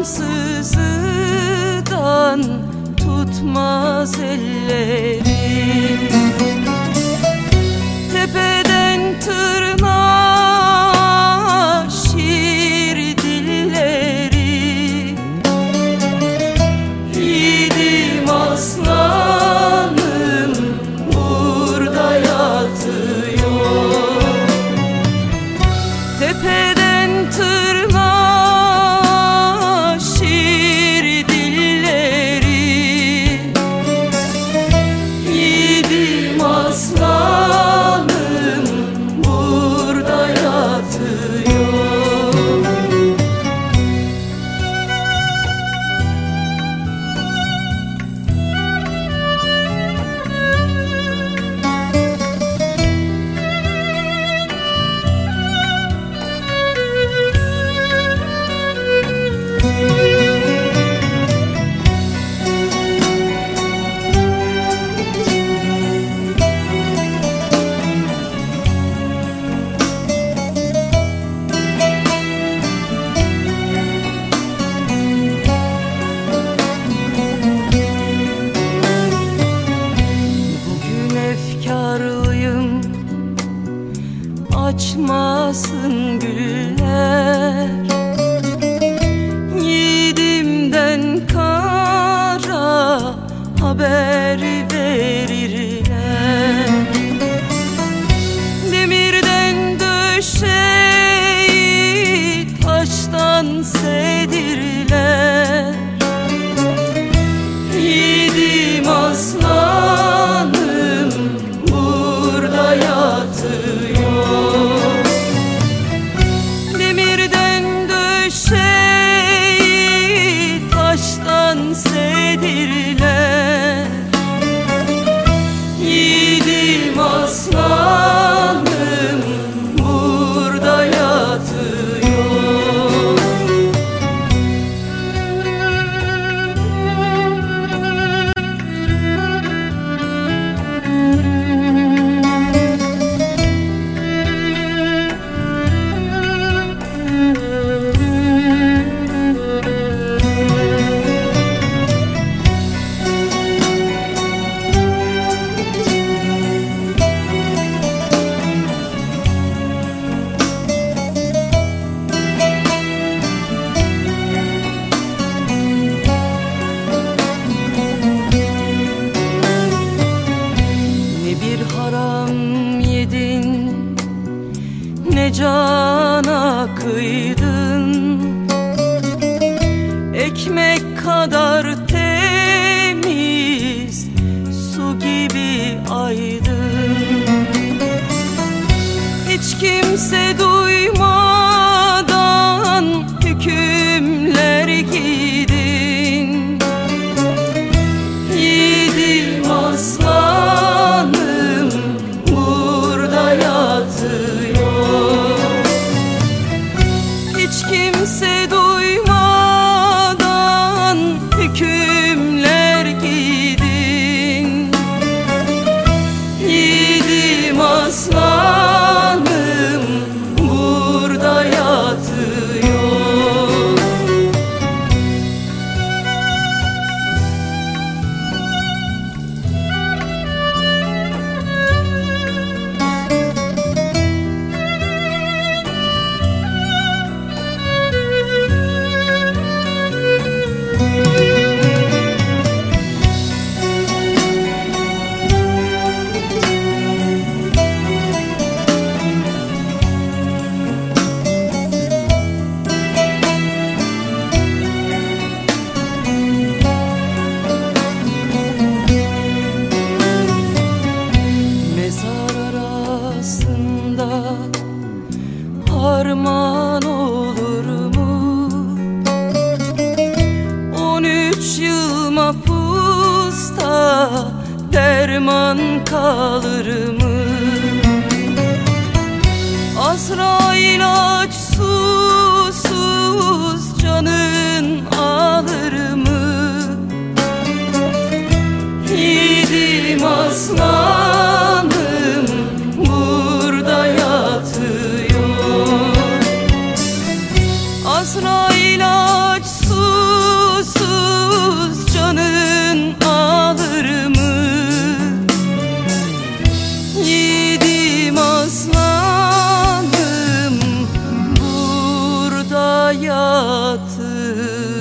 ansızdan tutmaz ellerim. Tepeden tırnağa Açmasın güller. Yiğidimden kara haber verirler. Demirden döşeyi taştan sedirler Yiğidim Ne cana kıydın. Ekmek kadar temiz Su gibi aydın. Hiç kimse duymadan Hiç harman olur mu? On üç yıl mapusta derman kalır mı? Azrail aç susuz canın alır mı? Yiğidim aslanım yatıyor